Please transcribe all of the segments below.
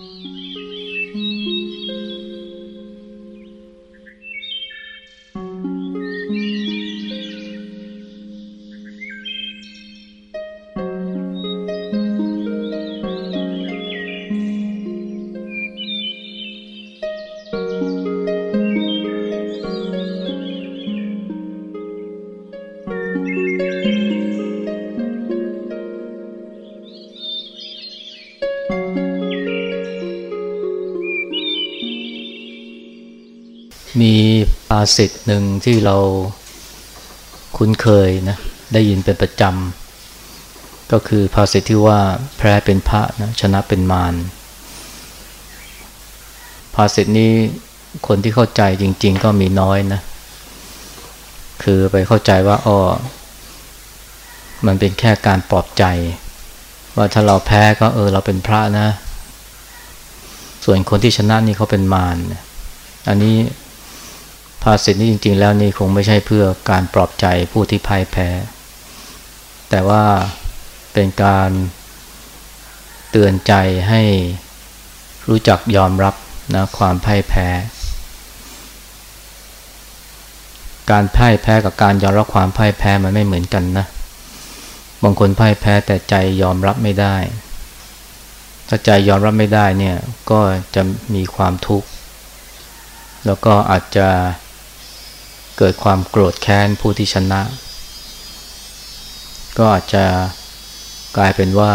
มีาษิตหนึ่งที่เราคุ้นเคยนะได้ยินเป็นประจำก็คือภาษิตที่ว่าแพ้เป็นพระนะชนะเป็นมารภาษิตนี้คนที่เข้าใจจริง ๆ ก็มีน้อยนะ คือไปเข้าใจว่าอ้อมันเป็นแค่การปลอบใจ ว่าถ้าเราแพ้ก็เออเราเป็นพระนะ ส่วนคนที่ชนะนี่เขาเป็นมารอันนี้ ภาษิตนี้จริง ๆ แล้วนี่คงไม่ใช่เพื่อการปลอบใจผู้ที่พ่ายแพ้ แต่ว่าเป็นการเตือนใจให้รู้จักยอมรับนะความพ่ายแพ้ การพ่ายแพ้กับการยอมรับความพ่ายแพ้มันไม่เหมือนกันนะ บางคนพ่ายแพ้แต่ใจยอมรับไม่ได้ ถ้าใจยอมรับไม่ได้เนี่ยก็จะมีความทุกข์ แล้วก็อาจจะ เกิดความโกรธแค้นผู้ที่ชนะ ก็อาจจะกลายเป็นว่า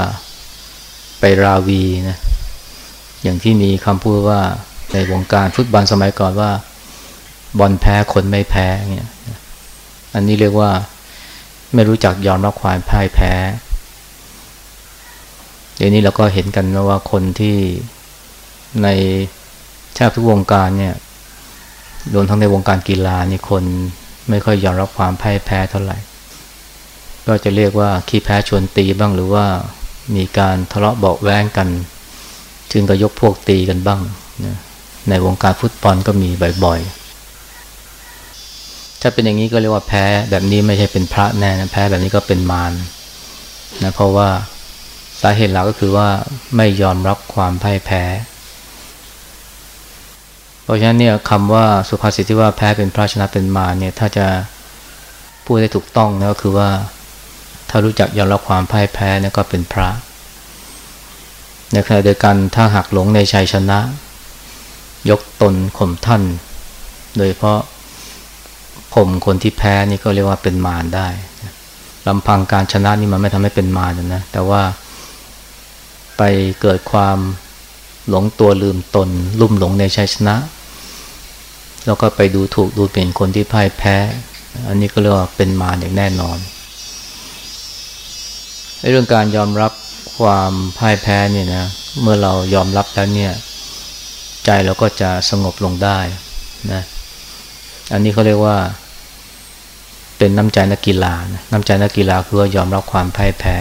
ไปราวีนะอย่างที่มีคำพูดว่าในวงการฟุตบอลสมัยก่อนว่า บอลแพ้คนไม่แพ้เนี่ยอันนี้เรียกว่าไม่รู้จักยอมรับความพ่ายแพ้เดี๋ยวนี้เราก็เห็นกันนะว่าคนที่ในแทบทุกวงการเนี่ย รวมทั้งในวงการกีฬานี่คนไม่ค่อยยอมรับความพ่ายแพ้เท่าไหร่ ก็จะเรียกว่าขี้แพ้ชวนตีบ้างหรือว่ามีการทะเลาะเบาแวงกันจึงก็ยกพวกตีกันบ้างนะในวงการฟุตบอลก็มีบ่อยๆ ถ้าเป็นอย่างนี้ก็เรียกว่าแพ้แบบนี้ไม่ใช่เป็นพระแน่นะแพ้แบบนี้ก็เป็นมารนะเพราะว่าสาเหตุหลักก็คือว่าไม่ยอมรับความพ่ายแพ้ เพราะฉะนั้นเนี่ยคำว่าสุภาษิตที่ว่าแพ้เป็นพระชนะเป็นมาเนี่ย ถ้าจะพูดได้ถูกต้องนะก็คือว่า ถ้ารู้จักยอมรับความพ่ายแพ้เนี่ยก็เป็นพระในขณะเดียวกันถ้าหักหลงในชัยชนะ ยกตนข่มท่าน โดยเพราะข่มคนที่แพ้นี่ก็เรียกว่าเป็นมารได้ลำพังการชนะนี่มันไม่ทำให้เป็นมารนะ แต่ว่าไปเกิดความ หลงตัวลืมตน ลุ่มหลงในชัยชนะ แล้วก็ไปดูถูกดูเปลี่ยนคนที่พ่ายแพ้ อันนี้ก็เรียกว่าเป็นมารอย่างแน่นอนเรื่องการยอมรับความพ่ายแพ้เนี่ยนะเมื่อเรายอมรับแล้วเนี่ย ใจเราก็จะสงบลงได้นะอันนี้เขาเรียกว่า เป็นน้ำใจนักกีฬานะน้ำใจนักกีฬาคือว่ายอมรับความพ่ายแพ้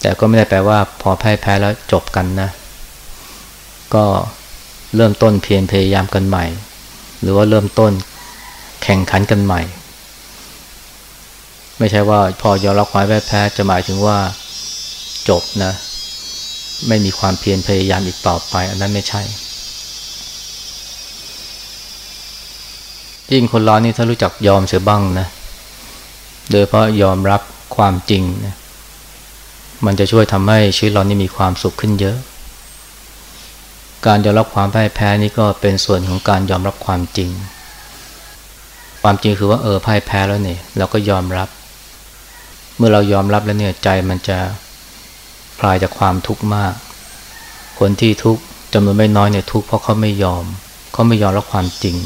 แต่ก็ไม่ได้แปลว่าพอพ่ายแพ้แล้วจบกันนะ ก็เริ่มต้นเพียรพยายามกันใหม่ หรือว่าเริ่มต้นแข่งขันกันใหม่ ไม่ใช่ว่าพอยอมรับความแพ้จะหมายถึงว่าจบนะ ไม่มีความเพียรพยายามอีกต่อไป อันนั้นไม่ใช่ยิ่งคนเรานี่ถ้ารู้จักยอมเสียบ้างนะ โดยเพราะยอมรับความจริงนะ มันจะช่วยทำให้ชีวิตเรานี่มีความสุขขึ้นเยอะ การยอมรับความพ่ายแพ้นี่ก็เป็นส่วนของการยอมรับความจริง ความจริงคือว่าเออพ่ายแพ้แล้วเนี่ยเราก็ยอมรับ เมื่อเรายอมรับแล้วเนี่ยใจมันจะคลายจากความทุกข์มาก คนที่ทุกข์จำนวนไม่น้อยเนี่ยทุกข์เพราะเขาไม่ยอมเขาไม่ยอมรับความจริง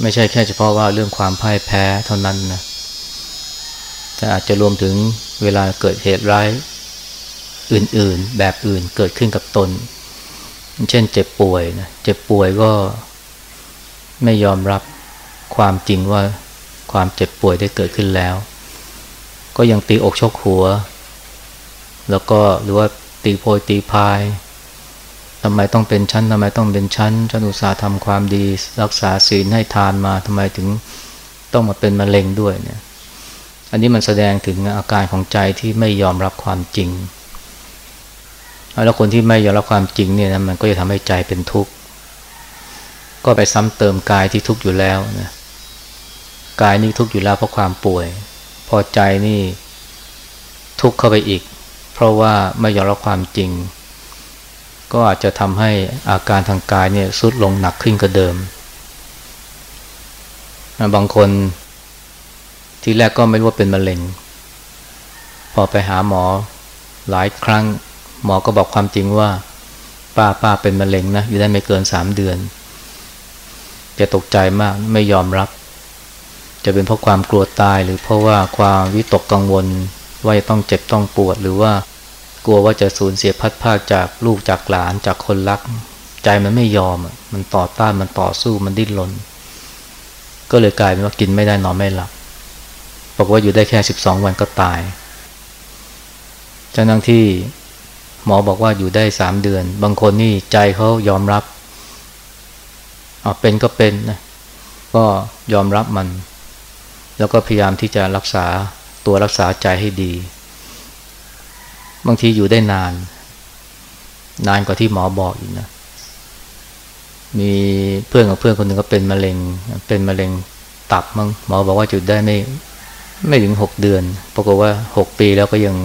ไม่ใช่แค่เฉพาะว่าเรื่องความพ่ายแพ้เท่านั้นนะแต่อาจจะรวมถึงเวลาเกิดเหตุร้าย อื่นๆ แบบอื่นเกิดขึ้นกับตน เช่นเจ็บป่วยนะเจ็บป่วยก็ไม่ยอมรับความจริงว่าความเจ็บป่วยได้เกิดขึ้นแล้ว ก็ยังตีอกชกหัว แล้วก็หรือว่าตีโพยตีพายทำไมต้องเป็นชั้นทำไมต้องเป็นชั้นฉันอุตสาห์ทำความดี รักษาศีลให้ทานมาทำไมถึงต้องมาเป็นมะเร็งด้วยเนี่ย อันนี้มันแสดงถึงอาการของใจที่ไม่ยอมรับความจริง แล้วคนที่ไม่ยอมรับความจริงเนี่ยนะมันก็จะทำให้ใจเป็นทุกข์ ก็ไปซ้ำเติมกายที่ทุกข์อยู่แล้วนะกายนี่ทุกข์อยู่แล้วเพราะความป่วย พอใจนี่ทุกข์เข้าไปอีก เพราะว่าไม่ยอมรับความจริง ก็อาจจะทำให้อาการทางกายเนี่ยสุดลงหนักขึ้นกว่าเดิม บางคนที่แรกก็ไม่รู้ว่าเป็นมะเร็ง พอไปหาหมอหลายครั้ง หมอก็บอกความจริงว่า ป้าป้าเป็นมะเร็งนะ อยู่ได้ไม่เกินสามเดือนจะตกใจมากไม่ยอมรับ จะเป็นเพราะความกลัวตายหรือเพราะว่าความวิตกกังวล ว่าจะต้องเจ็บต้องปวดหรือว่ากลัวว่าจะสูญเสียพัดภาคจากลูกจากหลานจากคนรัก ใจมันไม่ยอมมันต่อต้านมันต่อสู้มันดิ้นรนก็เลยกลายเป็นว่ากินไม่ได้นอนไม่หลับบอกว่าอยู่ได้แค่สิบสองวันก็ตายจนทั้งที่ หมอบอกว่าอยู่ได้สามเดือน บางคนนี่ใจเขายอมรับเอาเป็นก็เป็นนะก็ยอมรับมัน แล้วก็พยายามที่จะรักษาตัวรักษาใจให้ดี บางทีอยู่ได้นาน นานกว่าที่หมอบอกอีกนะมีเพื่อนกับเพื่อนคนหนึ่งก็เป็นมะเร็ง เป็นมะเร็งตับมั้งหมอบอกว่าจุดได้ไม่ไม่ถึงหกเดือนปรากฏว่าหกปีแล้วก็ยัง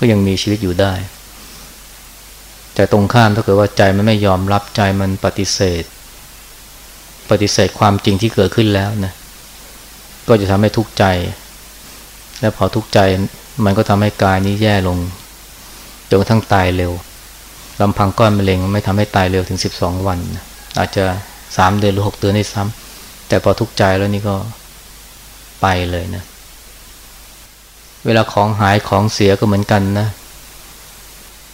ก็ยังมีชีวิตอยู่ได้ แต่ตรงข้ามถ้าเกิดว่าใจมันไม่ยอมรับใจมันปฏิเสธ ปฏิเสธความจริงที่เกิดขึ้นแล้วนะก็จะทำให้ทุกข์ใจ และพอทุกข์ใจมันก็ทำให้กายนี้แย่ลงจนกระทั่งตายเร็วลำพังก้อนมะเร็งไม่ทำให้ตายเร็วถึงสิบสองวัน อาจจะสามเดือนหรือหกเดือนได้ซ้ำแต่พอทุกข์ใจแล้วนี่ก็ไปเลยนะ เวลาของหายของเสียก็เหมือนกันนะ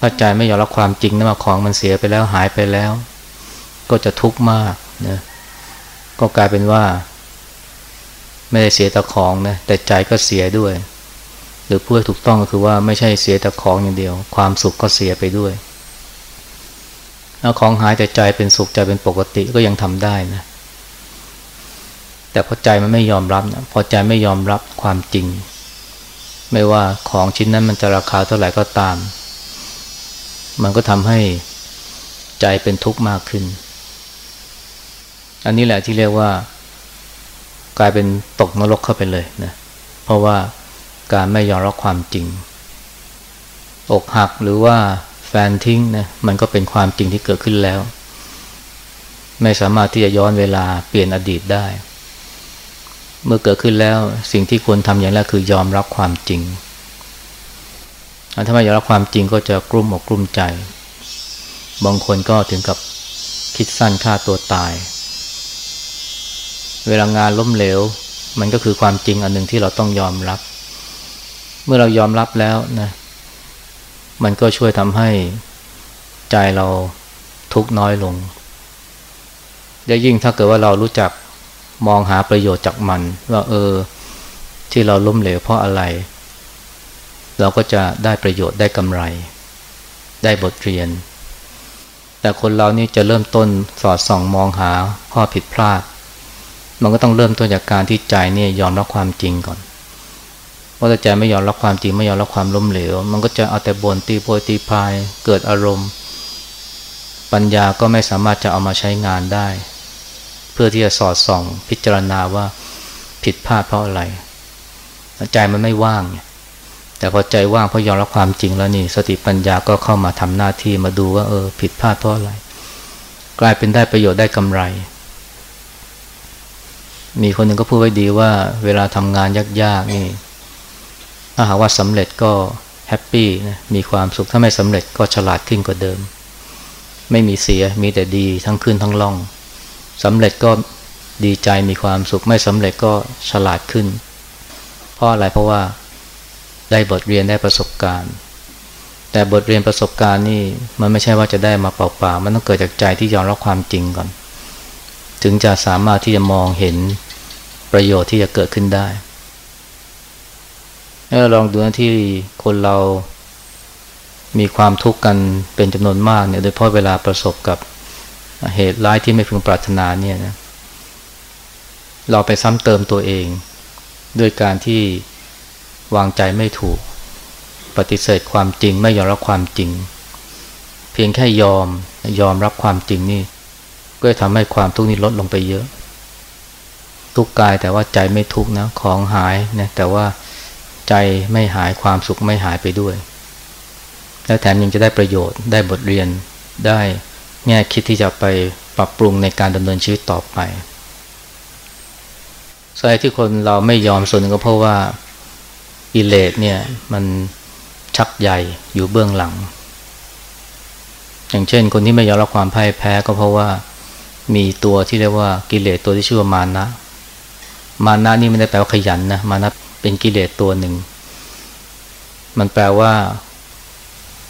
ถ้าใจไม่ยอมรับความจริงนะว่าของมันเสียไปแล้วหายไปแล้ว ก็จะทุกข์มากนะก็กลายเป็นว่า ไม่ได้เสียแต่ของนะแต่ใจก็เสียด้วย หรือพูดถูกต้องก็คือว่าไม่ใช่เสียแต่ของอย่างเดียว ความสุขก็เสียไปด้วยแล้วของหายแต่ใจเป็นสุขใจเป็นปกติก็ยังทำได้นะแต่พอใจมันไม่ยอมรับนะพอใจไม่ยอมรับความจริง ไม่ว่าของชิ้นนั้นมันจะราคาเท่าไหร่ก็ตาม มันก็ทำให้ใจเป็นทุกข์มากขึ้น อันนี้แหละที่เรียกว่า กลายเป็นตกนรกเข้าไปเลยนะ เพราะว่าการไม่ยอมรับความจริง อกหักหรือว่าแฟนทิ้งนะมันก็เป็นความจริงที่เกิดขึ้นแล้ว ไม่สามารถที่จะย้อนเวลาเปลี่ยนอดีตได้ เมื่อเกิดขึ้นแล้วสิ่งที่ควรทำอย่างแรกคือยอมรับความจริง ถ้าไม่ยอมรับความจริงก็จะกลุ้มอกกลุ้มใจ บางคนก็ถึงกับคิดสั้นฆ่าตัวตาย เวลางานล้มเหลว มันก็คือความจริงอันหนึ่งที่เราต้องยอมรับ เมื่อเรายอมรับแล้วนะ มันก็ช่วยทำให้ใจเราทุกน้อยลงได้ยิ่งถ้าเกิดว่าเรารู้จักมองหาประโยชน์จากมัน ว่าเออที่เราล้มเหลวเพราะอะไร เราก็จะได้ประโยชน์ได้กำไร ได้บทเรียน แต่คนเรานี่จะเริ่มต้นสอดส่องมองหาข้อผิดพลาด มันก็ต้องเริ่มต้นจากการที่ใจเนี่ยยอมรับความจริงก่อนเพราะถ้าใจไม่ยอมรับความจริงไม่ยอมรับความล้มเหลว มันก็จะเอาแต่บนตีโพยตีพายเกิดอารมณ์ ปัญญาก็ไม่สามารถจะเอามาใช้งานได้ เพื่อที่จะสอดส่องพิจารณาว่าผิดพลาดเพราะอะไร ใจมันไม่ว่างเนี่ย แต่พอใจว่างพราะยอมรับความจริงแล้วนี่ สติปัญญาก็เข้ามาทำหน้าที่มาดูว่าเออ ผิดพลาดเพราะอะไร กลายเป็นได้ประโยชน์ได้กำไร มีคนหนึ่งก็พูดไว้ดีว่า เวลาทำงานยากๆนี่ ถ้าหากว่าสำเร็จก็แฮปปี้นะมีความสุขถ้าไม่สำเร็จก็ฉลาดขึ้นกว่าเดิม ไม่มีเสียมีแต่ดีทั้งขึ้นทั้งล่องสำเร็จก็ดีใจมีความสุขไม่สำเร็จก็ฉลาดขึ้น เพราะอะไรเพราะว่า ได้บทเรียนได้ประสบการณ์ แต่บทเรียนประสบการณ์นี่มันไม่ใช่ว่าจะได้มาเปล่าๆมันต้องเกิดจากใจที่ยอมรับความจริงก่อน ถึงจะสามารถที่จะมองเห็นประโยชน์ที่จะเกิดขึ้นได้ถ้าลองดูนะที่คนเรามีความทุกข์กันเป็นจำนวนมากเนี่ย โดยเฉพาะเวลาประสบกับเหตุร้ายที่ไม่พึงปรารถนาเนี่ยนะ เราไปซ้ำเติมตัวเอง ด้วยการที่ วางใจไม่ถูก ปฏิเสธความจริงไม่ยอมรับความจริง เพียงแค่ยอมยอมรับความจริงนี่ ก็จะทำให้ความทุกข์นี้ลดลงไปเยอะ ทุกกายแต่ว่าใจไม่ทุกนะของหายนะแต่ว่าใจไม่หายความสุขไม่หายไปด้วย และแถมยังจะได้ประโยชน์ได้บทเรียนได้แง่คิดที่จะไปปรับปรุงในการดำเนินชีวิตต่อไปสาเหตุที่คนเราไม่ยอมส่วนหนึ่งก็เพราะว่า อิเลสเนี่ยมันชักใหญ่อยู่เบื้องหลัง อย่างเช่น คนที่ไม่ยอมรับความพ่ายแพ้ก็เพราะว่ามีตัวที่เรียกว่ากิเลสตัวที่ชื่อว่ามานะ มานะนี่ไม่ได้แปลว่าขยันนะ มานะเป็นกิเลสตัวหนึ่ง มันแปลว่า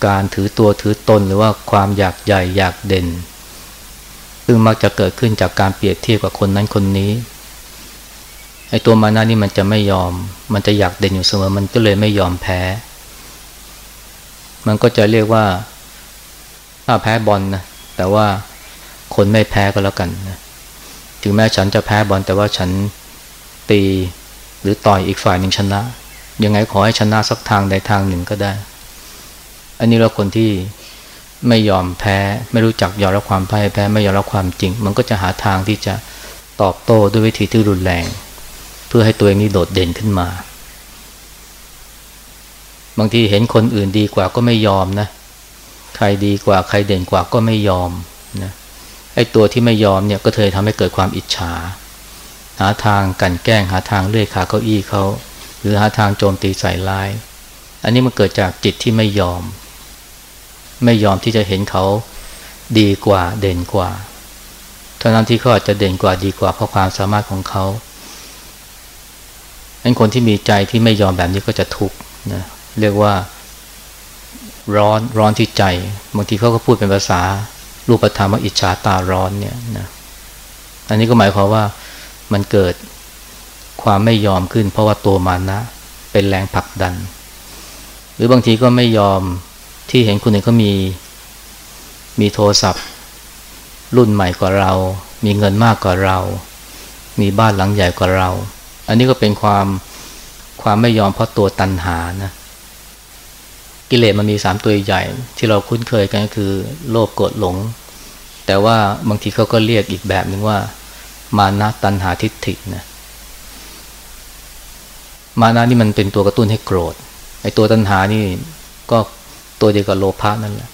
การถือตัวถือตนหรือว่าความอยากใหญ่อยากเด่น ซึ่งมักจะเกิดขึ้นจากการเปรียบเทียบกับคนนั้นคนนี้ ไอ้ตัวมานะนี่มันจะไม่ยอม มันจะอยากเด่นอยู่เสมอ มันก็เลยไม่ยอมแพ้ มันก็จะเรียกว่า ถ้าแพ้บอลนะ แต่ว่าคนไม่แพ้ก็แล้วกันนะ ถึงแม้ฉันจะแพ้บอลแต่ว่าฉันตีหรือต่อยอีกฝ่ายหนึ่งชนะ ยังไงขอให้ชนะสักทางใดทางหนึ่งก็ได้ อันนี้เราคนที่ไม่ยอมแพ้ ไม่รู้จักยอมรับความพ่ายแพ้ ไม่ยอมรับความจริง มันก็จะหาทางที่จะตอบโต้ด้วยวิธีที่รุนแรง พื่อให้ตัวเองนี้โดดเด่นขึ้นมา บางทีเห็นคนอื่นดีกว่าก็ไม่ยอมนะ ใครดีกว่าใครเด่นกว่าก็ไม่ยอมนะไอ้ตัวที่ไม่ยอมเนี่ยก็เธอทำให้เกิดความอิจฉา หาทางกันแกล้งหาทางเลื่อยขาเก้าอี้เขาหรือหาทางโจมตีใส่ร้าย อันนี้มันเกิดจากจิตที่ไม่ยอม ไม่ยอมที่จะเห็นเขาดีกว่าเด่นกว่าเท่านั้นที่เขาอาจจะเด่นกว่าดีกว่าเพราะความสามารถของเขา นั้นคนที่มีใจที่ไม่ยอมแบบนี้ก็จะทุกข์นะเรียกว่าร้อนร้อนที่ใจบางทีเขาก็พูดเป็นภาษารูปธรรมว่าอิจฉาตาร้อนเนี่ยนะอันนี้ก็หมายความว่ามันเกิดความไม่ยอมขึ้น เพราะว่าตัวมานะ เป็นแรงผลักดัน หรือบางทีก็ไม่ยอมที่เห็นคนอื่นเขามีมีโทรศัพท์ รุ่นใหม่กว่าเรา มีเงินมากกว่าเรา มีบ้านหลังใหญ่กว่าเรา อันนี้ก็เป็นความความไม่ยอมเพราะตัวตันหานะ กิเลสมันมีสามตัวใหญ่ ที่เราคุ้นเคยกันก็คือ โลภโกรธหลง แต่ว่าบางทีเขาก็เรียกอีกแบบหนึ่งว่า มานะตันหาทิฏฐินะมานะนี่มันเป็นตัวกระตุ้นให้โกรธไอ้ตัวตันหานี่ก็ตัวเดียวกับโลภะนั่นแหละ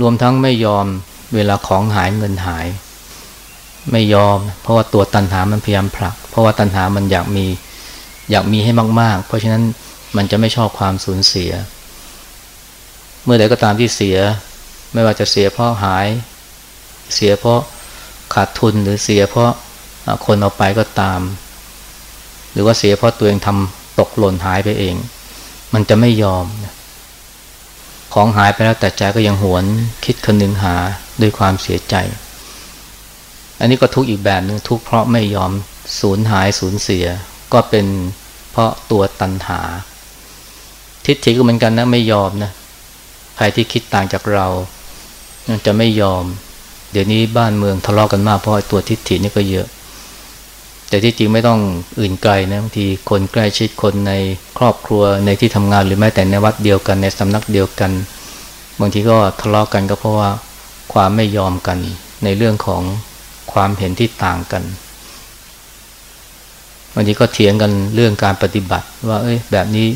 รวมทั้งไม่ยอมเวลาของหายเงินหาย ไม่ยอม เพราะว่าตัวตันหามันพยายามผลัก เพราะว่าตันหามันอยากมีอยากมีให้มาก ๆ เพราะฉะนั้นมันจะไม่ชอบความสูญเสีย เมื่อใดก็ตามที่เสีย ไม่ว่าจะเสียเพราะหาย เสียเพราะขาดทุนหรือเสียเพราะคนเอาไปก็ตาม หรือว่าเสียเพราะตัวเองทำตกหล่นหายไปเอง มันจะไม่ยอม ของหายไปแล้วแต่ใจก็ยังหวนคิดคนึงหาด้วยความเสียใจ อันนี้ก็ทุกอีกแบบหนึ่งทุกเพราะไม่ยอมสูญหายสูญเสีย ก็เป็นเพราะตัวตัณหา ทิฏฐิก็เหมือนกันนะไม่ยอมนะใครที่คิดต่างจากเราจะไม่ยอม เดี๋ยวนี้บ้านเมืองทะเลาะกกันมากเพราะตัวทิฏฐินี่ก็เยอะ แต่ที่จริงไม่ต้องอื่นไกลนะบางทีคนใกล้ชิดคนในครอบครัวในที่ทำงานหรือแม้แต่ในวัดเดียวกันในสำนักเดียวกัน บางทีก็ทะเลาะกกันก็เพราะว่าความไม่ยอมกันในเรื่องของ ความเห็นที่ต่างกันวันนี้ก็เถียงกันเรื่องการปฏิบัติ ว่าเอ้ยแบบนี้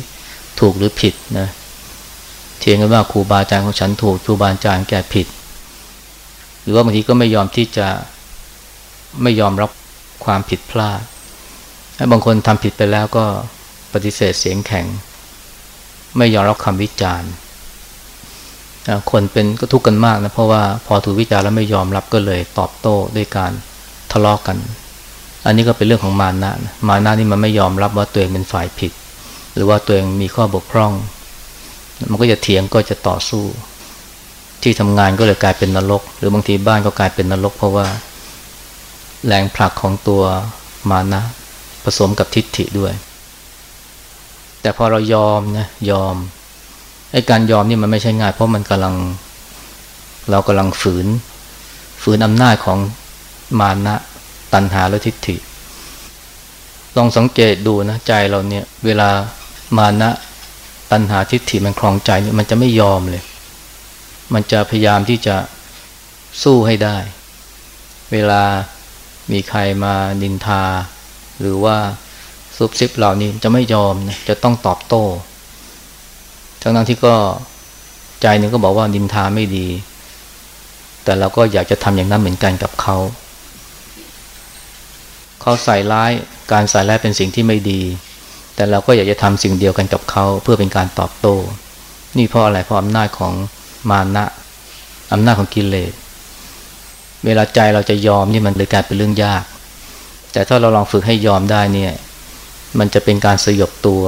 ถูกหรือผิดนะเถียงกันว่าครูบาอาจารย์ของฉันถูกครูบาอาจารย์แกผิด หรือว่าบางทีก็ไม่ยอมที่จะไม่ยอมรับความผิดพลาดบางคนทำผิดไปแล้วก็ปฏิเสธเสียงแข็ง ไม่ยอมรับคำวิจารณ์ คนเป็นก็ทุกข์กันมากนะเพราะว่าพอถูกวิจารณ์แล้วไม่ยอมรับก็เลยตอบโต้ด้วยการทะเลาะกกัน อันนี้ก็เป็นเรื่องของมานะนะมานะนี่มันไม่ยอมรับว่าตัวเองเป็นฝ่ายผิด หรือว่าตัวเองมีข้อบกพร่อง มันก็จะเถียงก็จะต่อสู้ ที่ทำงานก็เลยกลายเป็นนรก หรือบางทีบ้านก็กลายเป็นนรก เพราะว่า แรงผลักของตัวมานะผสมกับทิฏฐิด้วย แต่พอเรายอมนะยอม ไอ้การยอมนี่มันไม่ใช่ง่าย เพราะมันกำลังเรากำลังฝืน ฝืนอำนาจของมานะตัณหาและทิฏฐิ ลองสังเกตดูนะใจเราเนี่ยเวลามานะตัณหาทิฏฐิมันคลองใจเนี่ยมันจะไม่ยอมเลย มันจะพยายามที่จะสู้ให้ได้ เวลามีใครมานินทา หรือว่าซุบซิบเหล่านี้จะไม่ยอมนะจะต้องตอบโต้ ทั้งนั้นที่ก็ใจหนึ่งก็บอกว่านินทาไม่ดี แต่เราก็อยากจะทำอย่างนั้นเหมือนกันกับเขา เขาใส่ร้ายการใส่ร้ายเป็นสิ่งที่ไม่ดี แต่เราก็อยากจะทำสิ่งเดียวกันกับเขาเพื่อเป็นการตอบโต้ นี่เพราะอะไรเพราะอำนาจของมานะอำนาจของกิเลสเวลาใจเราจะยอมนี่มันเลยกลายเป็นเรื่องยาก แต่ถ้าเราลองฝึกให้ยอมได้เนี่ย มันจะเป็นการสยบตัว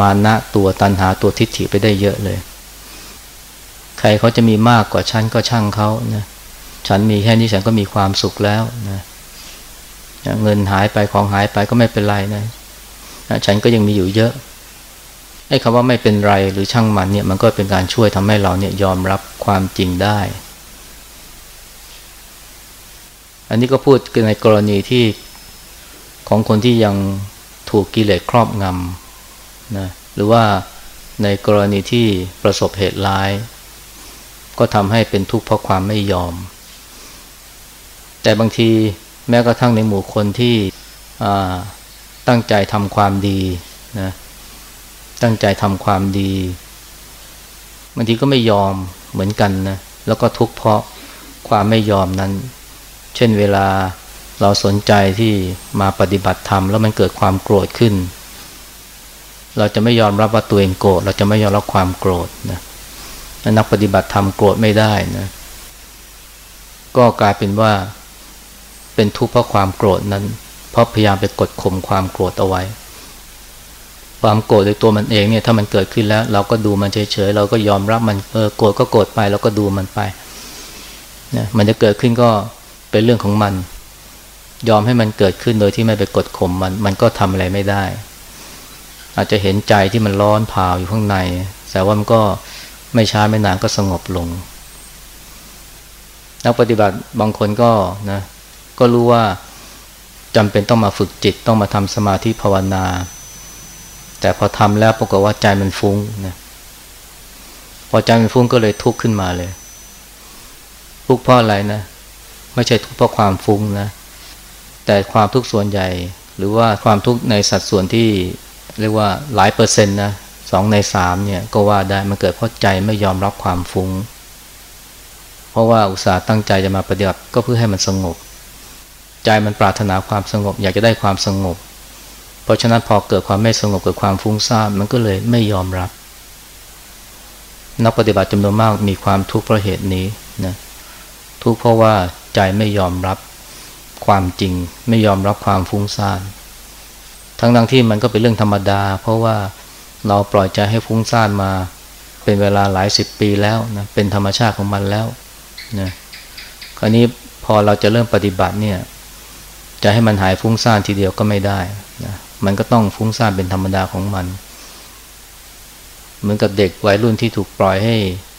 มานะตัวตันหาตัวทิฏฐิไปได้เยอะเลย ใครเขาจะมีมากกว่าฉันก็ช่างเขานะฉันมีแค่นี้ฉันก็มีความสุขแล้วนะเงินหายไปของหายไปก็ไม่เป็นไรนะฉันก็ยังมีอยู่เยอะไอ้คำว่าไม่เป็นไรหรือช่างมันเนี่ยมันก็เป็นการช่วยทำให้เราเนี่ยยอมรับความจริงได้ อันนี้ก็พูดในกรณีที่ของคนที่ยังถูกกิเลสครอบงำ นะหรือว่าในกรณีที่ประสบเหตุร้าย ก็ทำให้เป็นทุกข์เพราะความไม่ยอม แต่บางทีแม้กระทั่งในหมู่คนที่ตั้งใจทำความดีนะตั้งใจทำความดีบางทีก็ไม่ยอมเหมือนกันนะแล้วก็ทุกข์เพราะความไม่ยอมนั้น เช่นเวลาเราสนใจที่มาปฏิบัติธรรมแล้วมันเกิดความโกรธขึ้น เราจะไม่ยอมรับว่าตัวเองโกรธเราจะไม่ยอมรับความโกรธนะนักปฏิบัติธรรมโกรธไม่ได้นะก็กลายเป็นว่าเป็นทุกข์เพราะความโกรธนั้น เพราะพยายามไปกดข่มความโกรธเอาไว้ ความโกรธในตัวมันเองเนี่ยถ้ามันเกิดขึ้นแล้ว เราก็ดูมันเฉยๆเราก็ยอมรับมันเออโกรธก็โกรธไปเราก็ดูมันไปนะมันจะเกิดขึ้นก็เป็นเรื่องของมัน ยอมให้มันเกิดขึ้นโดยที่ไม่ไปกดข่มมัน มันก็ทำอะไรไม่ได้ อาจจะเห็นใจที่มันร้อนเผาอยู่ข้างใน แต่ว่ามันก็ไม่ช้าไม่นานก็สงบลง นักปฏิบัติบางคนก็นะก็รู้ว่าจำเป็นต้องมาฝึกจิตต้องมาทำสมาธิภาวนา แต่พอทำแล้วปรากฏว่าใจมันฟุ้งนะพอใจมันฟุ้งก็เลยทุกข์ขึ้นมาเลย ทุกข์เพราะอะไรนะ ไม่ใช่ทุกข์เพราะความฟุ้งนะ แต่ความทุกข์ส่วนใหญ่ หรือว่าความทุกข์ในสัดส่วนที่ เรียกว่าหลายเปอร์เซ็นต์นะสองในสามเนี่ยก็ว่าได้มันเกิดเพราะใจไม่ยอมรับความฟุ้ง เพราะว่าอุตส่าห์ตั้งใจจะมาปฏิบัติก็เพื่อให้มันสงบ ใจมันปรารถนาความสงบ อยากจะได้ความสงบ เพราะฉะนั้นพอเกิดความไม่สงบเกิดความฟุ้งซ่านมันก็เลยไม่ยอมรับ นักปฏิบัติจำนวนมากมีความทุกข์เพราะเหตุนี้นะทุกข์เพราะว่าใจไม่ยอมรับความจริง ไม่ยอมรับความฟุ้งซ่าน ทั้งทั้งที่มันก็เป็นเรื่องธรรมดา เพราะว่าเราปล่อยใจให้ฟุ้งซ่านมาเป็นเวลาหลายสิบปีแล้วนะเป็นธรรมชาติของมันแล้วนะคราวนี้พอเราจะเริ่มปฏิบัติเนี่ยจะให้มันหายฟุ้งซ่านทีเดียวก็ไม่ได้นะมันก็ต้องฟุ้งซ่านเป็นธรรมดาของมัน เหมือนกับเด็กวัยรุ่นที่ถูกปล่อยให้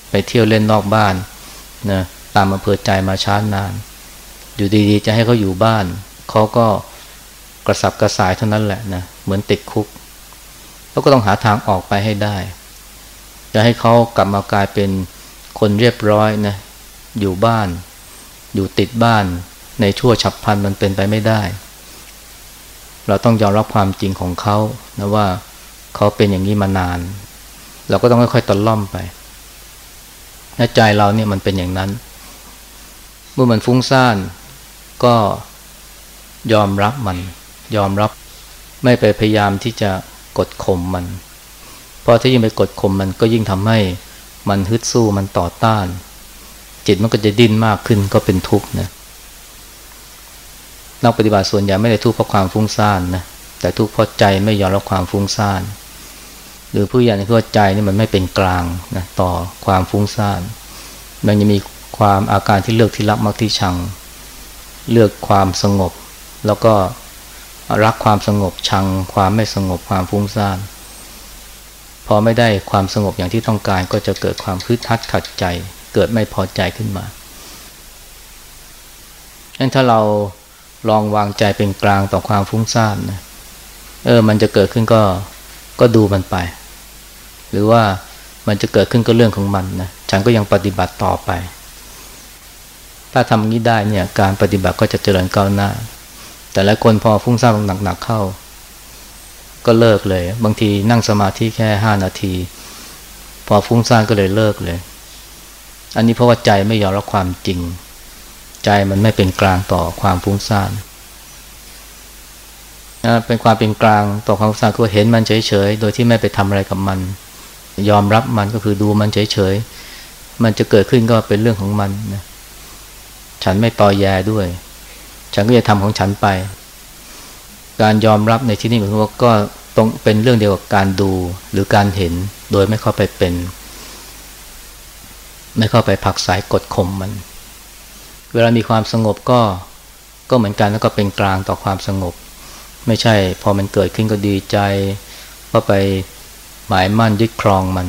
ไปเที่ยวเล่นนอกบ้านนะตามอำเภอใจมาช้านาน อยู่ดีๆ จะให้เขาอยู่บ้าน เขาก็ กระสับกระสายเท่านั้นแหละนะเหมือนติดคุก แล้วก็ต้องหาทางออกไปให้ได้จะให้เขากลับมากลายเป็นคนเรียบร้อยนะอยู่บ้าน อยู่ติดบ้าน ในชั่วฉับพลันมันเป็นไปไม่ได้ เราต้องยอมรับความจริงของเขานะว่าเขาเป็นอย่างนี้มานาน เราก็ต้องค่อยๆตะล่อมไปใจเราเนี่ยมันเป็นอย่างนั้น เมื่อมันฟุ้งซ่านก็ยอมรับมัน ยอมรับไม่ไปพยายามที่จะกดข่มมัน เพราะถ้ายิ่งไปกดข่มมันก็ยิ่งทำให้มันฮึดสู้มันต่อต้าน จิตมันก็จะดิ้นมากขึ้นก็เป็นทุกข์นะนักปฏิบัติส่วนใหญ่ไม่ได้ทุกข์เพราะความฟุ้งซ่านนะแต่ทุกข์เพราะใจไม่ยอมรับความฟุ้งซ่านหรือผู้ใหญ่ในคือใจนี่มันไม่เป็นกลางนะต่อความฟุ้งซ่านมันจะมีความอาการที่เลือกที่รักมักที่ชัง เลือกความสงบ แล้วก็ รักความสงบชัง ความไม่สงบความฟุ้งซ่านพอไม่ได้ความสงบอย่างที่ต้องการก็จะเกิดความคึดทัดขัดใจ เกิดไม่พอใจขึ้นมาดังนั้นถ้าเราลองวางใจเป็นกลางต่อความฟุ้งซ่านนะเออ มันจะเกิดขึ้นก็ก็ดูมันไป หรือว่ามันจะเกิดขึ้นก็เรื่องของมันนะฉันก็ยังปฏิบัติต่อไป ถ้าทำงนี้ได้เนี่ยการปฏิบัติก็จะเจริญก้าวหน้า แต่ละคนพอฟุ้งซ่านหนักๆเข้า ก็เลิกเลย บางทีนั่งสมาธิแค่ห้านาที พอฟุ้งซ่านก็เลยเลิกเลย อันนี้เพราะว่าใจไม่ยอมรับความจริง ใจมันไม่เป็นกลางต่อความฟุ้งซ่านนะเป็นความเป็นกลางต่อความฟุ้งซ่านคือเห็นมันเฉยๆ โดยที่ไม่ไปทำอะไรกับมัน ยอมรับมันก็คือดูมันเฉยๆ มันจะเกิดขึ้นก็เป็นเรื่องของมันนะฉันไม่ต่อแยด้วย ฉันก็จะทำของฉันไป การยอมรับในที่นี้หมายความว่าก็ตรงเป็นเรื่องเดียวกับการดูหรือการเห็นโดยไม่เข้าไปเป็น ไม่เข้าไปผักสายกดข่มมัน เวลามีความสงบก็ก็เหมือนกันแล้วก็เป็นกลางต่อความสงบ ไม่ใช่ พอมันเกิดขึ้นก็ดีใจ ก็ไปหมายมั่นยึดครองมัน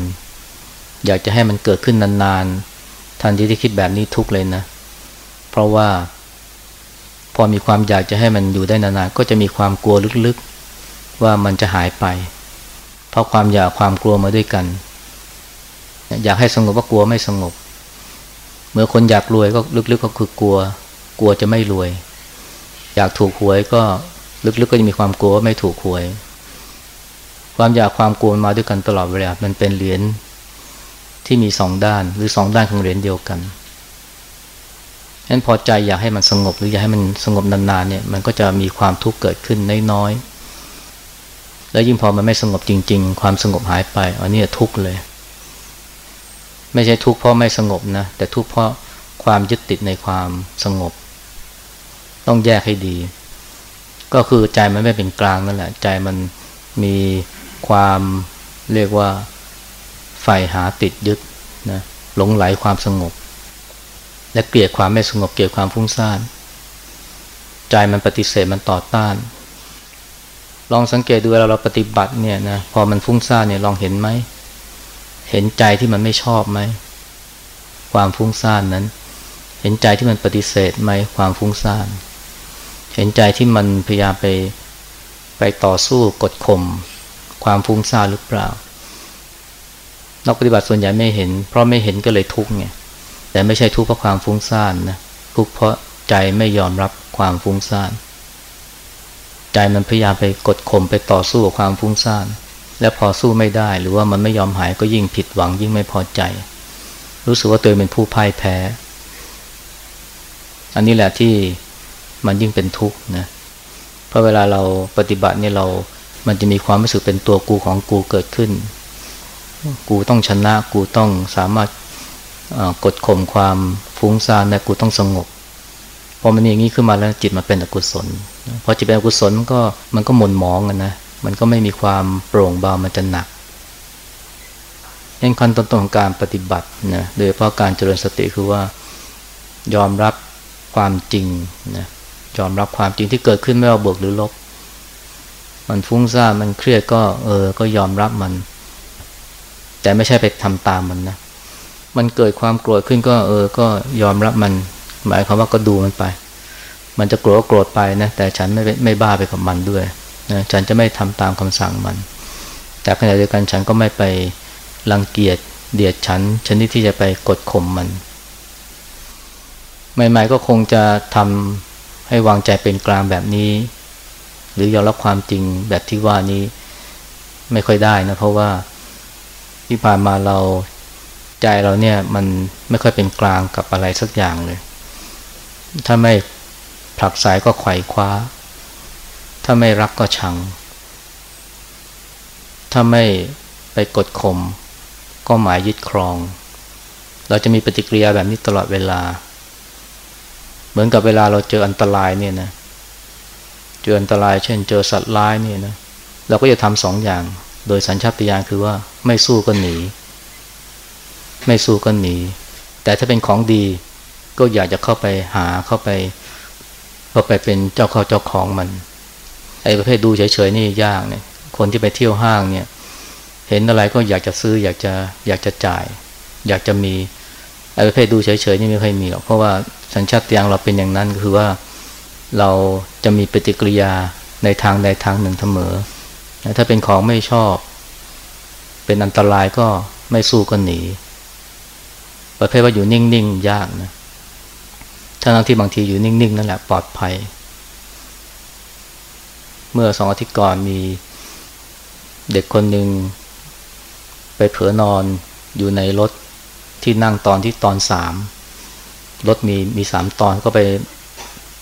อยากจะให้มันเกิดขึ้นนานๆทันทีที่คิดแบบนี้ทุกเลยนะ เพราะว่า พอมีความอยากจะให้มันอยู่ได้นานๆก็จะมีความกลัวลึกๆ ว่ามันจะหายไป เพราะความอยากความกลัวมาด้วยกัน อยากให้สงบก็กลัวไม่สงบ เมื่อคนอยากรวยก็ลึกๆก็คือกลัว กลัวจะไม่รวย อยากถูกหวยก็ลึกๆก็จะมีความกลัวว่าไม่ถูกหวย ความอยากความกลัวมาด้วยกันตลอดเวลามันเป็นเหรียญที่มีสองด้านหรือสองด้านของเหรียญเดียวกัน ฉะนั้นพอใจอยากให้มันสงบหรืออยากให้มันสงบนานๆเนี่ยมันก็จะมีความทุกข์เกิดขึ้นน้อยๆแล้วยิ่งพอมันไม่สงบจริง ๆ ความสงบหายไปอันนี้ทุกข์เลย ไม่ใช่ทุกข์เพราะไม่สงบนะแต่ทุกข์เพราะความยึดติดในความสงบ ต้องแยกให้ดี ก็คือใจมันไม่เป็นกลางนั่นแหละ ใจมันมีความเรียกว่าใฝ่หาติดยึดนะหลงไหลความสงบ และเกลียดความไม่สงบเกลียดความฟุ้งซ่าน ใจมันปฏิเสธมันต่อต้าน ลองสังเกตดูเวลาเราปฏิบัติเนี่ยนะพอมันฟุ้งซ่านเนี่ยลองเห็นไหมเห็นใจที่มันไม่ชอบไหมความฟุ้งซ่านนั้น เห็นใจที่มันปฏิเสธไหมความฟุ้งซ่าน เห็นใจที่มันพยายามไปไปต่อสู้กดข่มความฟุ้งซ่านหรือเปล่านักปฏิบัติส่วนใหญ่ไม่เห็น เพราะไม่เห็นก็เลยทุกข์ไง แต่ไม่ใช่ทุกข์เพราะความฟุ้งซ่านนะทุกข์เพราะใจไม่ยอมรับความฟุ้งซ่าน ใจมันพยายามไปกดข่มไปต่อสู้กับความฟุ้งซ่าน และพอสู้ไม่ได้หรือว่ามันไม่ยอมหายก็ยิ่งผิดหวังยิ่งไม่พอใจ รู้สึกว่าตัวเองเป็นผู้พ่ายแพ้ อันนี้แหละที่มันยิ่งเป็นทุกข์นะเพราะเวลาเราปฏิบัติเนี่ยเรา มันจะมีความรู้สึกเป็นตัวกูของกูเกิดขึ้น กูต้องชนะ กูต้องสามารถ กดข่มความฟุ้งซ่านและกูต้องสงบพอมันอย่างนี้ขึ้นมาแล้วจิตมันเป็นอกุศลพอจิตเป็นอกุศลก็มันก็หม่นหมองกันนะมันก็ไม่มีความโปร่งเบามันจะหนักยังขั้นต้นของการปฏิบัตินะโดยเพราะการเจริญสติคือว่ายอมรับความจริงนะยอมรับความจริงที่เกิดขึ้นไม่ว่าบวกหรือลบ มันฟุ้งซ่านมันเครียดก็เออก็ยอมรับมัน แต่ไม่ใช่ไปทำตามมันนะ มันเกิดความโกรธขึ้นก็เออ ก็ยอมรับมัน หมายความว่าก็ดูมันไป มันจะโกรธก็โกรธไปนะ แต่ฉันไม่ไม่บ้าไปกับมันด้วยนะฉันจะไม่ทำตามคำสั่งมัน แต่ขณะเดียวกันฉันก็ไม่ไปรังเกียจเดียดฉันชนิดที่จะไปกดข่มมัน ใหม่ ๆ ก็คงจะทำให้วางใจเป็นกลางแบบนี้ หรือยอมรับความจริงแบบที่ว่านี้ไม่ค่อยได้นะ เพราะว่าที่ผ่านมาเรา ใจเราเนี่ยมันไม่ค่อยเป็นกลางกับอะไรสักอย่างเลย ถ้าไม่ผลักสายก็ไขว่คว้า ถ้าไม่รักก็ชัง ถ้าไม่ไปกดข่มก็หมายยึดครอง เราจะมีปฏิกิริยาแบบนี้ตลอดเวลา เหมือนกับเวลาเราเจออันตรายเนี่ยนะ เจออันตราย เช่น เจอสัตว์ร้ายเนี่ยนะ เราก็จะทำสองอย่าง โดยสัญชาตญาณคือว่าไม่สู้ก็หนี ไม่สู้ก็หนี แต่ถ้าเป็นของดีก็อยากจะเข้าไปหาเข้าไป เข้าไปเป็นเจ้าเข้าเจ้าของมันไอ้ประเภทดูเฉยๆนี่ยากเนี่ย คนที่ไปเที่ยวห้างเนี่ย เห็นอะไรก็อยากจะซื้อ อยากจะอยากจะจ่าย อยากจะมีไอ้ประเภทดูเฉยๆนี่ไม่ค่อยมีหรอกเพราะว่าสัญชาตญาณเราเป็นอย่างนั้นคือว่าเราจะมีปฏิกิริยาในทางใดทางหนึ่งเสมอ ถ้าเป็นของไม่ชอบ เป็นอันตรายก็ไม่สู้ก็หนี ประเภทว่าอยู่นิ่งๆยากนะทั้งที่บางทีอยู่นิ่งๆนั่นแหละปลอดภัย เมื่อสองอาทิตย์ก่อนมีเด็กคนหนึ่งไปเผลอนอนอยู่ในรถที่นั่งตอนที่ตอนสามรถมีมีสามตอนก็ไป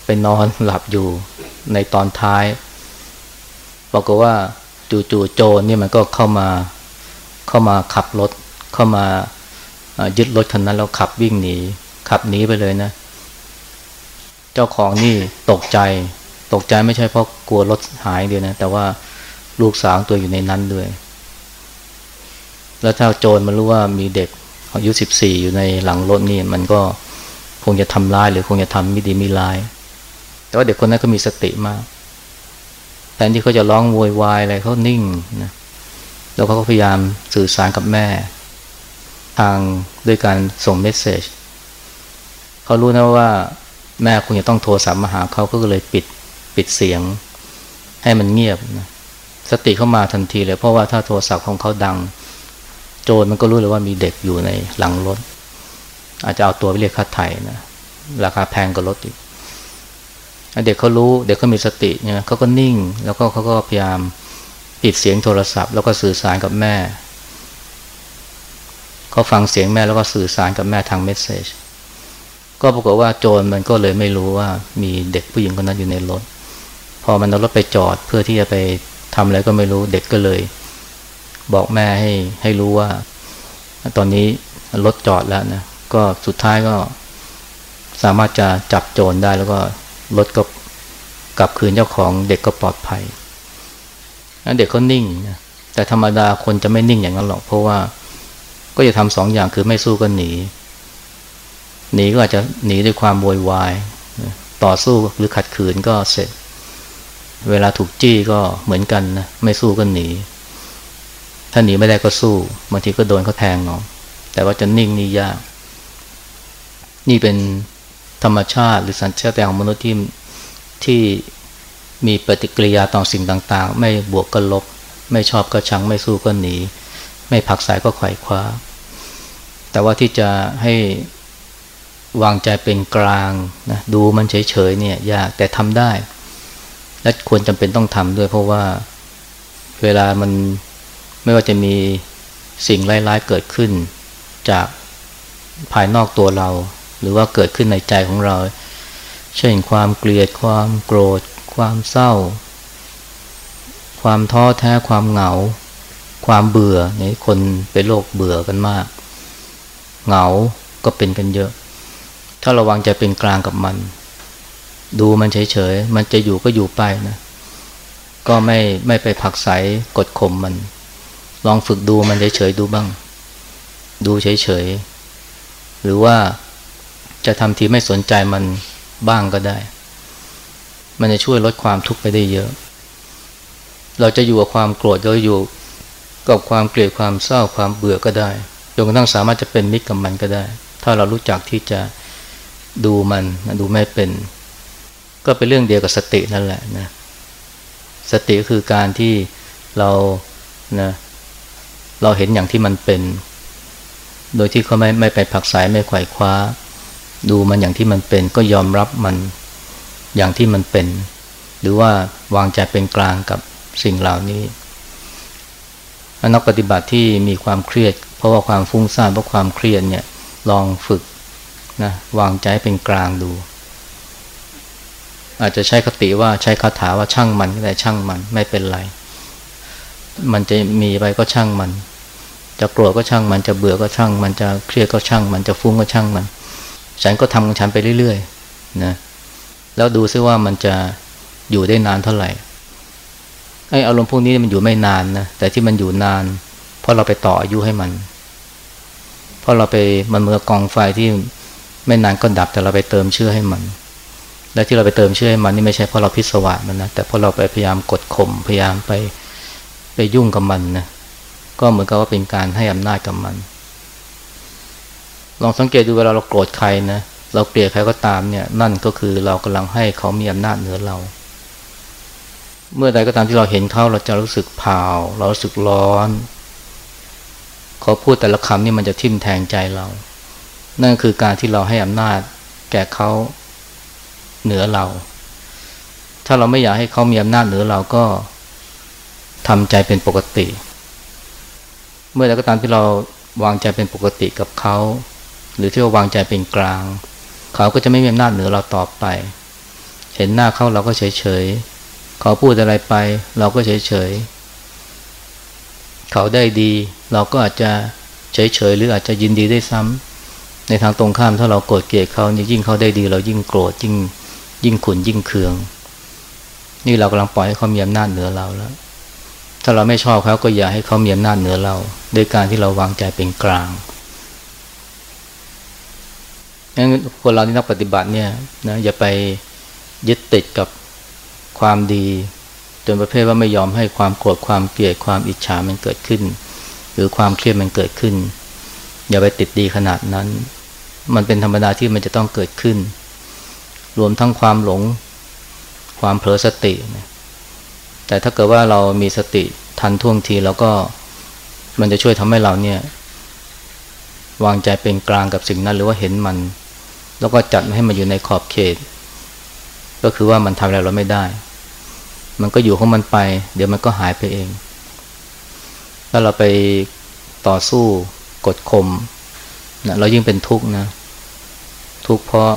ไปนอนหลับอยู่ในตอนท้ายบอกว่าจู่ๆโจรนี่มันก็เข้ามาเข้ามาขับรถเข้ามา ยึดรถคันนั้นแล้วขับวิ่งหนี ขับหนีไปเลยนะ เจ้าของนี่ตกใจ ตกใจไม่ใช่เพราะกลัวรถหายเดียวนะ แต่ว่าลูกสาวตัวอยู่ในนั้นด้วย แล้วถ้าโจรมันรู้ว่ามีเด็กอายุสิบสี่อยู่ในหลังรถนี่มันก็คงจะทำร้าย หรือคงจะทำไม่ดีไม่ร้าย แต่ว่าเด็กคนนั้นก็มีสติมากแทนที่เขาจะร้องโวยวายอะไรเขานิ่งนะแล้วเขาก็พยายามสื่อสารกับแม่ ทางด้วยการส่งเมสเซจเขารู้นะว่าแม่คงจะต้องโทรศัพท์มาหาเขาก็เลยปิดปิดเสียง ให้มันเงียบนะสติเข้ามาทันทีเลยเพราะว่าถ้าโทรศัพท์ของเขาดัง โจรมันก็รู้เลยว่ามีเด็กอยู่ในหลังรถ อาจจะเอาตัวไปเรียกค่าไถ่นะราคาแพงกว่ารถอีกเด็กเขารู้เด็กเขามีสติเนี่ยเขาก็นิ่ง แล้วก็เขาก็พยายามปิดเสียงโทรศัพท์ แล้วก็สื่อสารกับแม่ เขาฟังเสียงแม่แล้วก็สื่อสารกับแม่ทางเมสเซจก็ปรากฏว่าโจรมันก็เลยไม่รู้ว่ามีเด็กผู้หญิงคนนั้นอยู่ในรถ พอมันเอารถไปจอดเพื่อที่จะไปทำอะไรก็ไม่รู้เด็กก็เลย บอกแม่ให้ให้รู้ว่า ตอนนี้รถจอดแล้วนะก็สุดท้ายก็สามารถจะจับโจรได้แล้วก็รถก็กลับคืนเจ้าของเด็กก็ปลอดภัยเด็กเขานิ่งนะแต่ธรรมดาคนจะไม่นิ่งอย่างนั้นหรอก เพราะว่า ก็จะทำสองอย่างคือไม่สู้ก็หนี หนีก็อาจจะหนีด้วยความโวยวาย ต่อสู้หรือขัดขืนก็เสร็จ เวลาถูกจี้ก็เหมือนกันนะไม่สู้ก็หนี ถ้าหนีไม่ได้ก็สู้บางทีก็โดนเขาแทงเนาะแต่ว่าจะนิ่งนี่ยาก นี่เป็นธรรมชาติหรือสัญชาตญาณของมนุษย์ที่ที่มีปฏิกิริยาต่อสิ่งต่าง ๆ ไม่บวกก็ลบ ไม่ชอบก็ชัง ไม่สู้ก็หนี ไม่ผักสายก็ไขว่คว้า แต่ว่าที่จะให้วางใจเป็นกลางนะดูมันเฉยๆเนี่ยยากแต่ทำได้ และควรจำเป็นต้องทำด้วยเพราะว่าเวลามันไม่ว่าจะมีสิ่งร้ายๆเกิดขึ้น จากภายนอกตัวเรา หรือว่าเกิดขึ้นในใจของเรา เช่นความเกลียด ความโกรธ ความเศร้า ความท้อแท้ความเหงา ความเบื่อเนี่ยคนเป็นโรคเบื่อกันมาก เหงาก็เป็นกันเยอะ ถ้าระวังใจเป็นกลางกับมัน ดูมันเฉยๆ มันจะอยู่ก็อยู่ไปนะ ก็ไม่ไม่ไปผักใสกดข่มมัน ลองฝึกดูมันเฉยๆดูบ้าง ดูเฉยๆ หรือว่าจะทำทีไม่สนใจมันบ้างก็ได้ มันจะช่วยลดความทุกข์ไปได้เยอะ เราจะอยู่กับความโกรธเราอยู่กับความเกลียดความเศร้าความเบื่อก็ได้ จนกระทั่งสามารถจะเป็นมิตรกับมันก็ได้ ถ้าเรารู้จักที่จะดูมันดูไม่เป็น ก็เป็นเรื่องเดียวกับสตินั่นแหละนะสติคือการที่เรานะเราเห็นอย่างที่มันเป็น โดยที่เขาไม่ไม่ไปผักสายไม่ไขว่คว้า ดูมันอย่างที่มันเป็น ก็ยอมรับมันอย่างที่มันเป็น หรือว่าวางใจเป็นกลางกับสิ่งเหล่านี้นักปฏิบัติที่มีความเครียด เพราะว่าความฟุ้งซ่านเพราะความเครียดเนี่ยลองฝึกนะวางใจเป็นกลางดู อาจจะใช้คติว่าใช้คาถาว่าช่างมันก็ได้ช่างมันไม่เป็นไร มันจะมีไปก็ช่างมัน จะกลัวก็ช่างมันจะเบื่อก็ช่าง มันจะเครียดก็ช่าง มันจะฟุ้งก็ช่างมัน ฉันก็ทำของฉันไปเรื่อยๆนะแล้วดูซิว่ามันจะอยู่ได้นานเท่าไหร่ไออารมณ์พวกนี้มันอยู่ไม่นานนะแต่ที่มันอยู่นาน ราะเราไปต่ออายุให้มัน เพราะเราไปมันเมื่อกองไฟที่ไม่นานก็ดับแต่เราไปเติมเชื่อให้มัน และที่เราไปเติมเชื่อให้มันนี่ไม่ใช่เพราะเราพิศวาสมันนะแต่เพราะเราไปพยายามกดข่มพยายามไปไปยุ่งกับมันนะก็เหมือนกับว่าเป็นการให้อำนาจกับมัน ลองสังเกตดูเวลาเราโกรธใครนะเราเกลียดใครก็ตามเนี่ย นั่นก็คือเรากำลังให้เขามีอำนาจเหนือเรา เมื่อใดก็ตามที่เราเห็นเขาเราจะรู้สึกเผาเรารู้สึกร้อน เขาพูดแต่ละคำนี่มันจะทิ่มแทงใจเรา นั่นคือการที่เราให้อำนาจแก่เขาเหนือเรา ถ้าเราไม่อยากให้เขามีอำนาจเหนือเราก็ทำใจเป็นปกติ เมื่อใดก็ตามที่เราวางใจเป็นปกติกับเขา หรือที่เราวางใจเป็นกลาง เขาก็จะไม่มีอำนาจเหนือเราต่อไป เห็นหน้าเขาเราก็เฉยเฉยเขาพูดอะไรไป เราก็เฉยเฉย เขาได้ดี เราก็อาจจะเฉยเฉยหรืออาจจะยินดีได้ซ้ำในทางตรงข้ามถ้าเราโกรธเกลียดเขานี่ยิ่งเขาได้ดี เรายิ่งโกรธยิ่งยิ่งขุนยิ่งเคือง นี่เรากำลังปล่อยให้เขามีอำนาจเหนือเราแล้ว ถ้าเราไม่ชอบเขาก็อย่าให้เขามีอำนาจเหนือเราโดยการที่เราวางใจเป็นกลางงั้นคนเราที่นักปฏิบัติเนี่ยนะอย่าไปยึดติดกับความดี จนประเภทว่าไม่ยอมให้ความโกรธความเกลียดความอิจฉามันเกิดขึ้น หรือความเครียดมันเกิดขึ้น อย่าไปติดดีขนาดนั้น มันเป็นธรรมดาที่มันจะต้องเกิดขึ้น รวมทั้งความหลง ความเผลอสติ แต่ถ้าเกิดว่าเรามีสติทันท่วงทีแล้วก็มันจะช่วยทำให้เราเนี่ยวางใจเป็นกลางกับสิ่งนั้นหรือว่าเห็นมัน แล้วก็จัดให้มันอยู่ในขอบเขต ก็คือว่ามันทำอะไรเราไม่ได้ มันก็อยู่ของมันไป เดี๋ยวมันก็หายไปเอง ถ้าเราไปต่อสู้กดข่มนะเรายิ่งเป็นทุกข์นะ ทุกข์เพราะ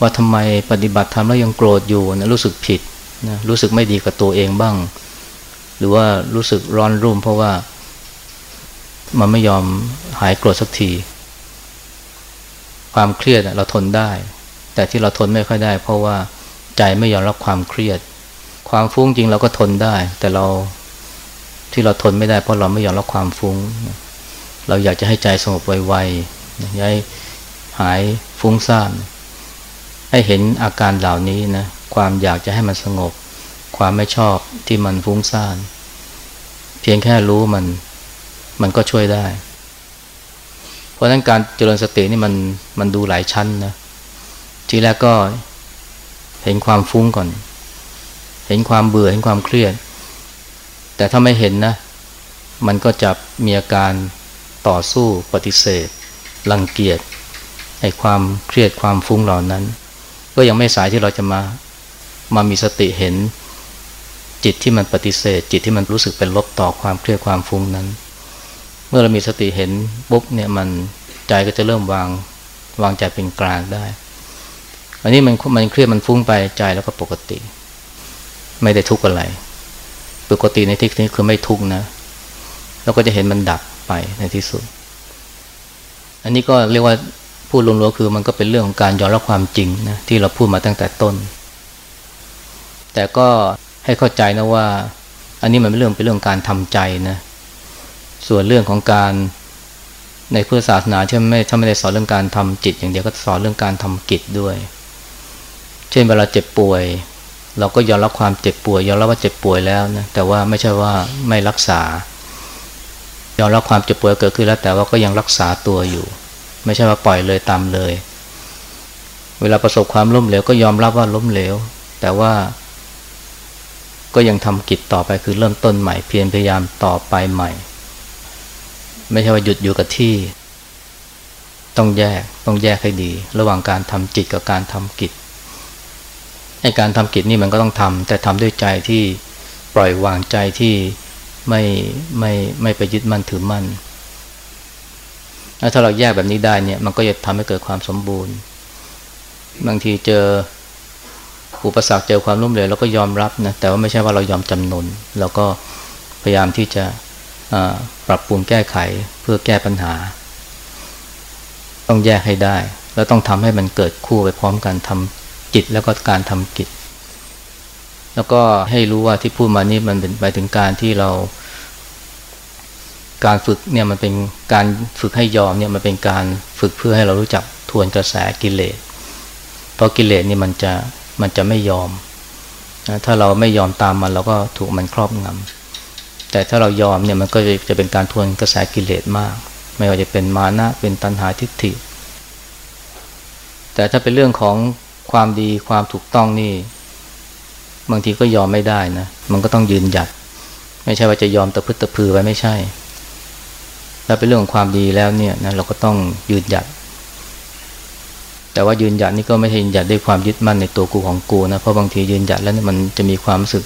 ว่าทำไมปฏิบัติทำแล้วยังโกรธอยู่นะรู้สึกผิดนะรู้สึกไม่ดีกับตัวเองบ้าง หรือว่ารู้สึกร้อนรุ่ม เพราะว่ามันไม่ยอมหายโกรธสักที ความเครียดเราทนได้ แต่ที่เราทนไม่ค่อยได้ เพราะว่าใจไม่ยอมรับความเครียด ความฟุ้งจริงเราก็ทนได้ แต่เราที่เราทนไม่ได้ เพราะเราไม่ยอมรับความฟุ้ง เราอยากจะให้ใจสงบไวๆอยากให้หายฟุ้งซ่านให้เห็นอาการเหล่านี้นะความอยากจะให้มันสงบ ความไม่ชอบที่มันฟุ้งซ่านเพียงแค่รู้มันมันก็ช่วยได้ เพราะฉะนั้นการเจริญสตินี่มันมันดูหลายชั้นนะทีแรกก็เห็นความฟุ้งก่อน เห็นความเบื่อเห็นความเครียด แต่ถ้าไม่เห็นนะ มันก็จะมีอาการต่อสู้ปฏิเสธ รังเกียจไอ้ความเครียดความฟุ้งเหล่านั้น ก็ยังไม่สายที่เราจะมามามีสติเห็นจิตที่มันปฏิเสธ จิตที่มันรู้สึกเป็นลบต่อความเครียดความฟุ้งนั้น เมื่อเรามีสติเห็นปุ๊บเนี่ยมันใจก็จะเริ่มวางวางใจเป็นกลางได้ อันนี้มันมันเครียดมันฟุ้งไปใจแล้วก็ปกติ ไม่ได้ทุกข์อะไร ปกติในที่นี้คือไม่ทุกข์นะ แล้วก็จะเห็นมันดับไปในที่สุด อันนี้ก็เรียกว่าพูดรวมๆคือมันก็เป็นเรื่องของการยอมรับความจริงนะที่เราพูดมาตั้งแต่ต้น แต่ก็ให้เข้าใจนะว่า อันนี้มันเป็นเรื่องเป็นเรื่องการทำใจนะ ส่วนเรื่องของการในพุทธศาสนาที่ไม่ถ้าไม่ได้สอนเรื่องการทำจิต อย่างเดียวก็สอนเรื่องการทำกิจด้วย เช่นเวลาเจ็บป่วย เราก็ยอมรับความเจ็บป่วยยอมรับว่าเจ็บป่วยแล้วนะแต่ว่าไม่ใช่ว่าไม่รักษายอมรับความเจ็บป่วยเกิดขึ้นแล้ว แต่ว่าก็ยังรักษาตัวอยู่ ไม่ใช่ว่าปล่อยเลยตามเลย เวลาประสบความล้มเหลวก็ยอมรับว่าล้มเหลว แต่ว่า ก็ยังทำกิจต่อไปคือเริ่มต้นใหม่เพียรพยายามต่อไปใหม่ ไม่ใช่ว่าหยุดอยู่กับที่ ต้องแยกต้องแยกให้ดี ระหว่างการทำจิตกับการทำกิจ ไอการทำกิจนี่มันก็ต้องทำแต่ทำด้วยใจที่ปล่อยวางใจที่ไม่ไม่ไม่ไปยึดมั่นถือมั่นถ้าเราแยกแบบนี้ได้เนี่ยมันก็จะทำให้เกิดความสมบูรณ์ บางทีเจออุปสรรคเจอความล้มเหลวเราก็ยอมรับนะแต่ว่าไม่ใช่ว่าเรายอมจำนนเราก็พยายามที่จะปรับปรุงแก้ไขเพื่อแก้ปัญหา ต้องแยกให้ได้ แล้วต้องทำให้มันเกิดคู่ไปพร้อมกันทำ จิตแล้วก็การทำกิจ แล้วก็ให้รู้ว่าที่พูดมานี้มันเป็นไปถึงการที่เรา การฝึกเนี่ยมันเป็นการฝึกให้ยอมเนี่ยมันเป็นการฝึกเพื่อให้เรารู้จักทวนกระแสกิเลส เพราะกิเลสนี่มันจะมันจะไม่ยอมนะถ้าเราไม่ยอมตามมันเราก็ถูกมันครอบงำแต่ถ้าเรายอมเนี่ยมันก็จะเป็นการทวนกระแสกิเลสมาก ไม่ว่าจะเป็นมานะเป็นตัณหาทิฏฐิ แต่ถ้าเป็นเรื่องของ ความดีความถูกต้องนี่ บางทีก็ยอมไม่ได้นะ มันก็ต้องยืนหยัด ไม่ใช่ว่าจะยอมตะพึดตะพือไปไม่ใช่ แล้วเป็นเรื่องของความดีแล้วเนี่ยนะเราก็ต้องยืนหยัด แต่ว่ายืนหยัดนี่ก็ไม่ใช่ยืนหยัดด้วยความยึดมั่นในตัวกูของกูนะ เพราะบางทียืนหยัดแล้วมันจะมีความรู้สึก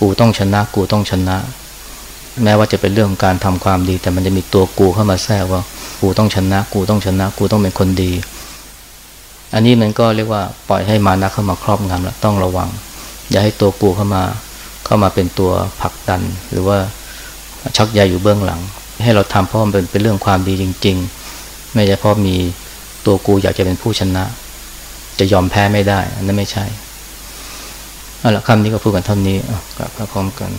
กูต้องชนะ กูต้องชนะ แม้ว่าจะเป็นเรื่องของการทำความดี แต่มันจะมีตัวกูเข้ามาแทรกว่า กูต้องชนะ กูต้องชนะ กูต้องเป็นคนดี อันนี้มันก็เรียกว่าปล่อยให้มานะเข้ามาครอบงำแล้วต้องระวัง อย่าให้ตัวกูเข้ามาเข้ามาเป็นตัวผลักดัน หรือว่าชักใยอยู่เบื้องหลัง ให้เราทำเพราะมันเป็นเรื่องความดีจริง ๆ ไม่ใช่เพราะมีตัวกูอยากจะเป็นผู้ชนะ จะยอมแพ้ไม่ได้ อันนั้นไม่ใช่เอาละคำนี้ก็พูดกันเท่านี้กลับพร้อมกัน